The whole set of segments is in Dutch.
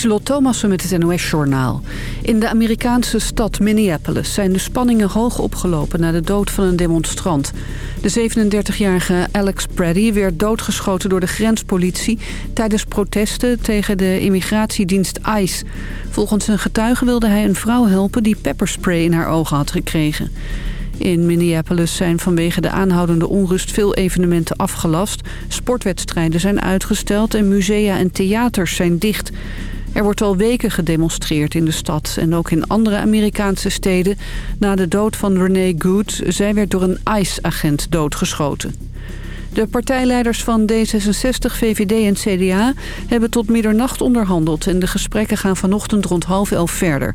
Lieselot Thomassen met het NOS-journaal. In de Amerikaanse stad Minneapolis zijn de spanningen hoog opgelopen... na de dood van een demonstrant. De 37-jarige Alex Praddy werd doodgeschoten door de grenspolitie... tijdens protesten tegen de immigratiedienst ICE. Volgens een getuige wilde hij een vrouw helpen... die pepperspray in haar ogen had gekregen. In Minneapolis zijn vanwege de aanhoudende onrust veel evenementen afgelast. Sportwedstrijden zijn uitgesteld en musea en theaters zijn dicht. Er wordt al weken gedemonstreerd in de stad en ook in andere Amerikaanse steden... na de dood van Renee Good. Zij werd door een ICE-agent doodgeschoten. De partijleiders van D66, VVD en CDA hebben tot middernacht onderhandeld... en de gesprekken gaan vanochtend rond half elf verder.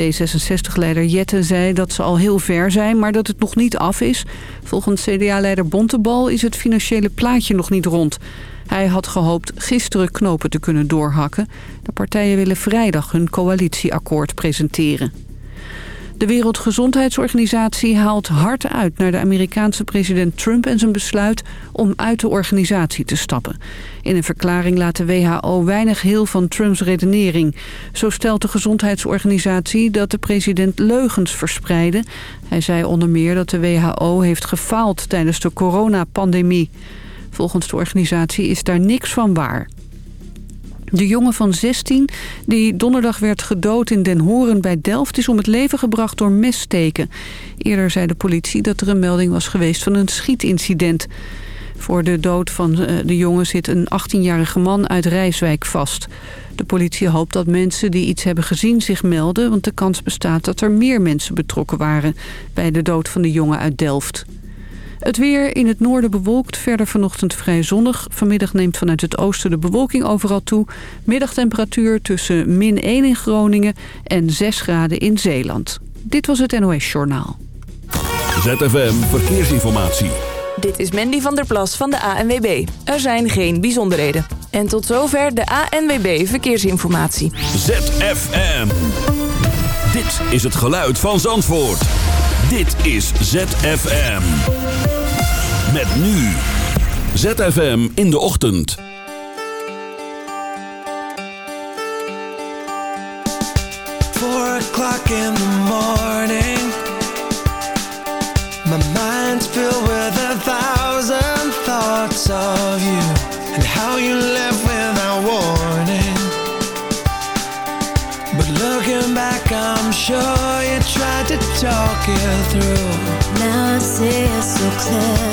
D66-leider Jette zei dat ze al heel ver zijn, maar dat het nog niet af is. Volgens CDA-leider Bontebal is het financiële plaatje nog niet rond. Hij had gehoopt gisteren knopen te kunnen doorhakken. De partijen willen vrijdag hun coalitieakkoord presenteren. De Wereldgezondheidsorganisatie haalt hard uit naar de Amerikaanse president Trump en zijn besluit om uit de organisatie te stappen. In een verklaring laat de WHO weinig heel van Trumps redenering. Zo stelt de gezondheidsorganisatie dat de president leugens verspreidde. Hij zei onder meer dat de WHO heeft gefaald tijdens de coronapandemie. Volgens de organisatie is daar niks van waar. De jongen van 16, die donderdag werd gedood in Den Horen bij Delft... is om het leven gebracht door messteken. Eerder zei de politie dat er een melding was geweest van een schietincident. Voor de dood van eh, de jongen zit een 18-jarige man uit Rijswijk vast. De politie hoopt dat mensen die iets hebben gezien zich melden... want de kans bestaat dat er meer mensen betrokken waren... bij de dood van de jongen uit Delft. Het weer in het noorden bewolkt, verder vanochtend vrij zonnig. Vanmiddag neemt vanuit het oosten de bewolking overal toe. Middagtemperatuur tussen min 1 in Groningen en 6 graden in Zeeland. Dit was het NOS Journaal. ZFM Verkeersinformatie. Dit is Mandy van der Plas van de ANWB. Er zijn geen bijzonderheden. En tot zover de ANWB Verkeersinformatie. ZFM. Dit is het geluid van Zandvoort. Dit is ZFM. Met nu. ZFM in de ochtend. Four o'clock in the morning. My mind's filled with a thousand thoughts of you. And how you left without warning. But looking back, I'm sure you tried to talk it through. Now I see it so clearly.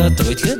tatooit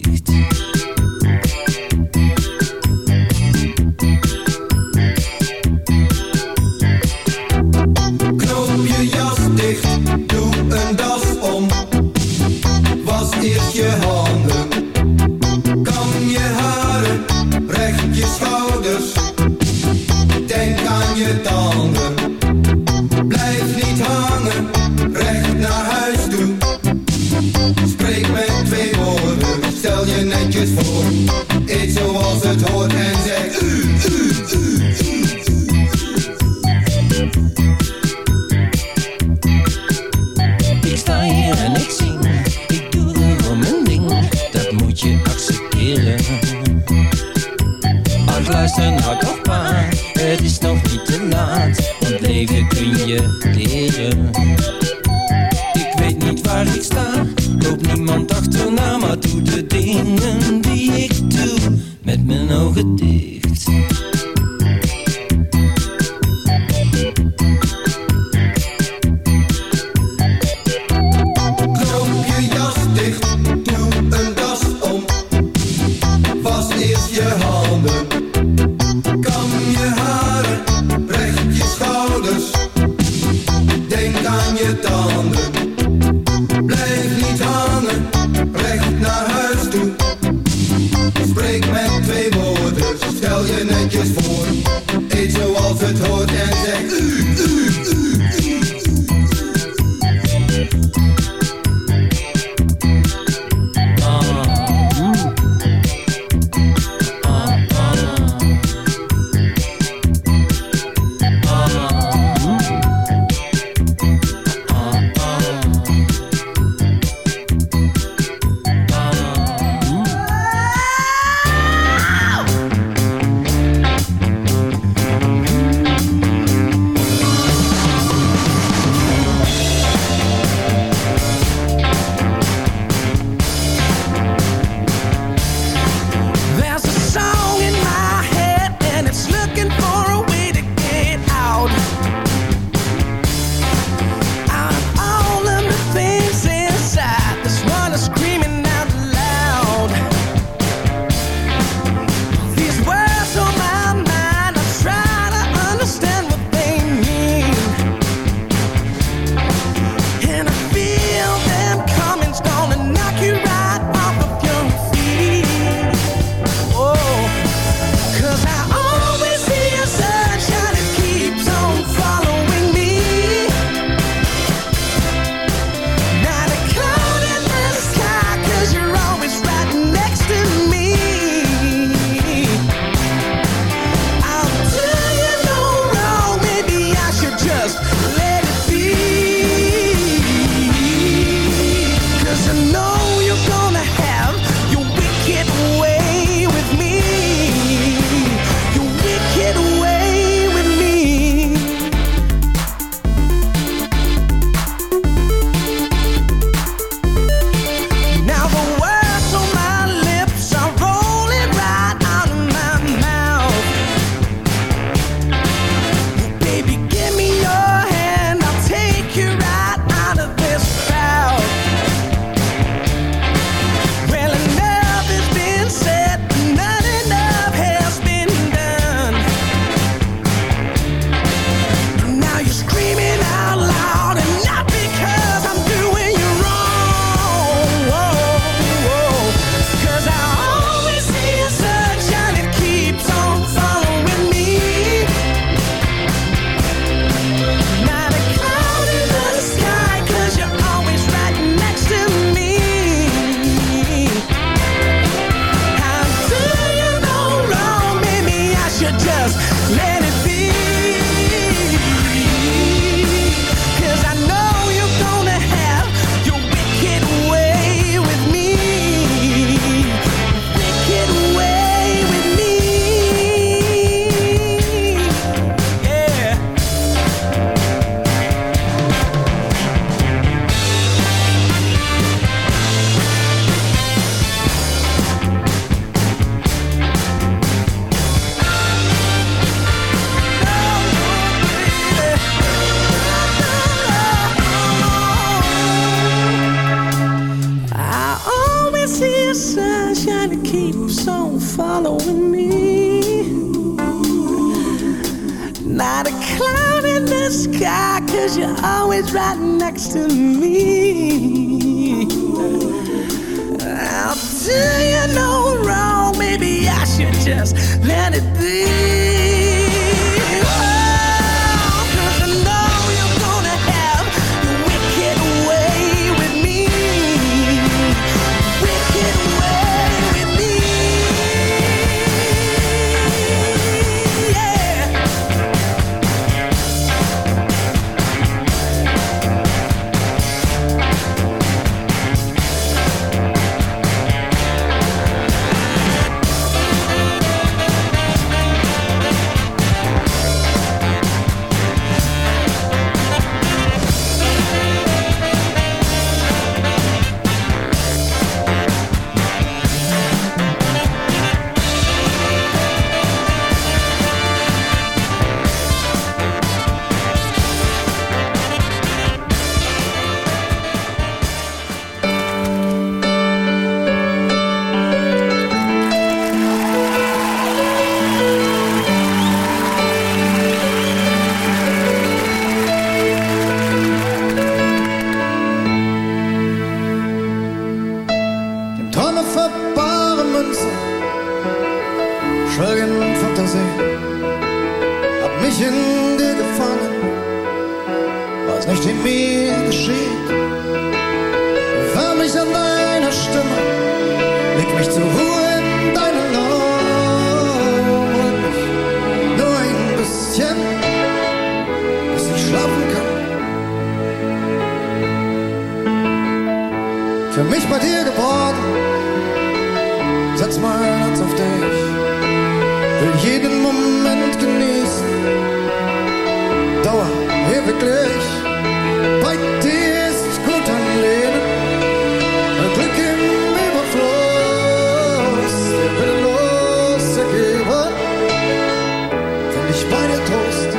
Ich bei dir Trost.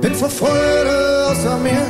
Bin vor Freude außer mir,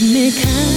let me come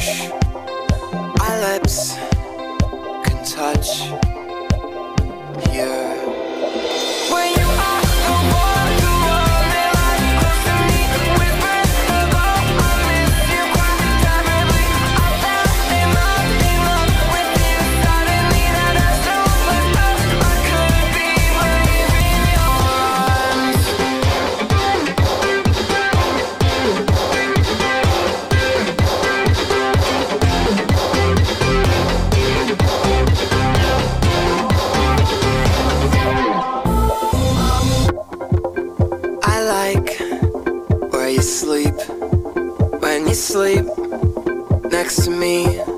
rush. Our lips can touch here. next to me.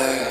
fire.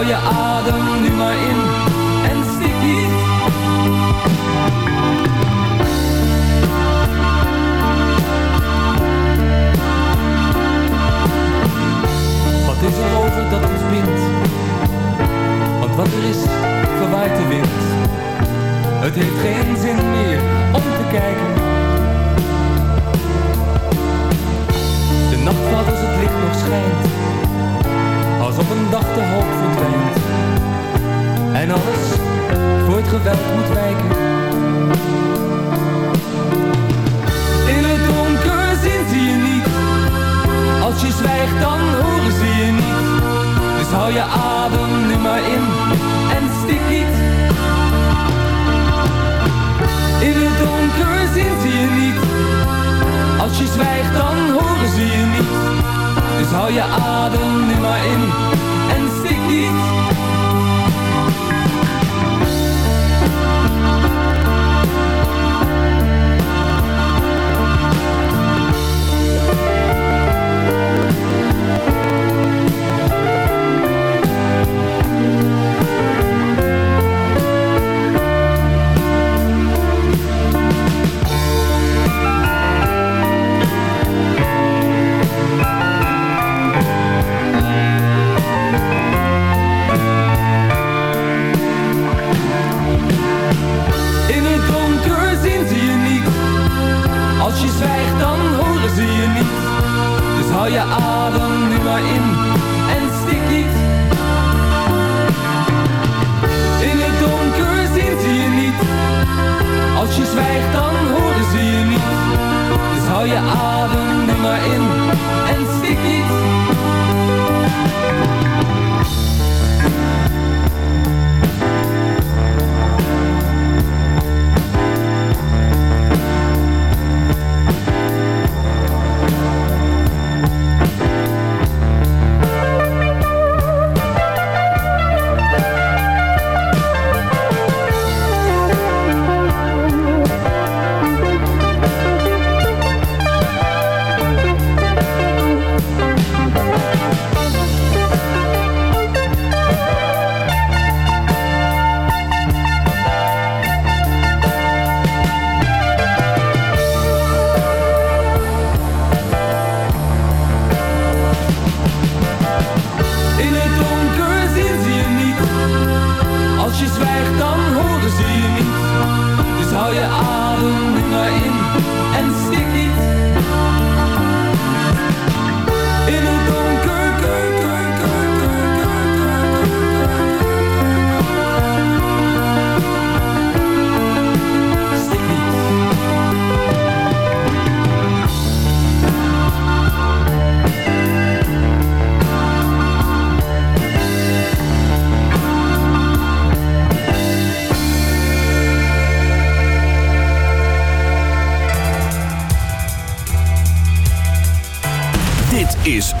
all your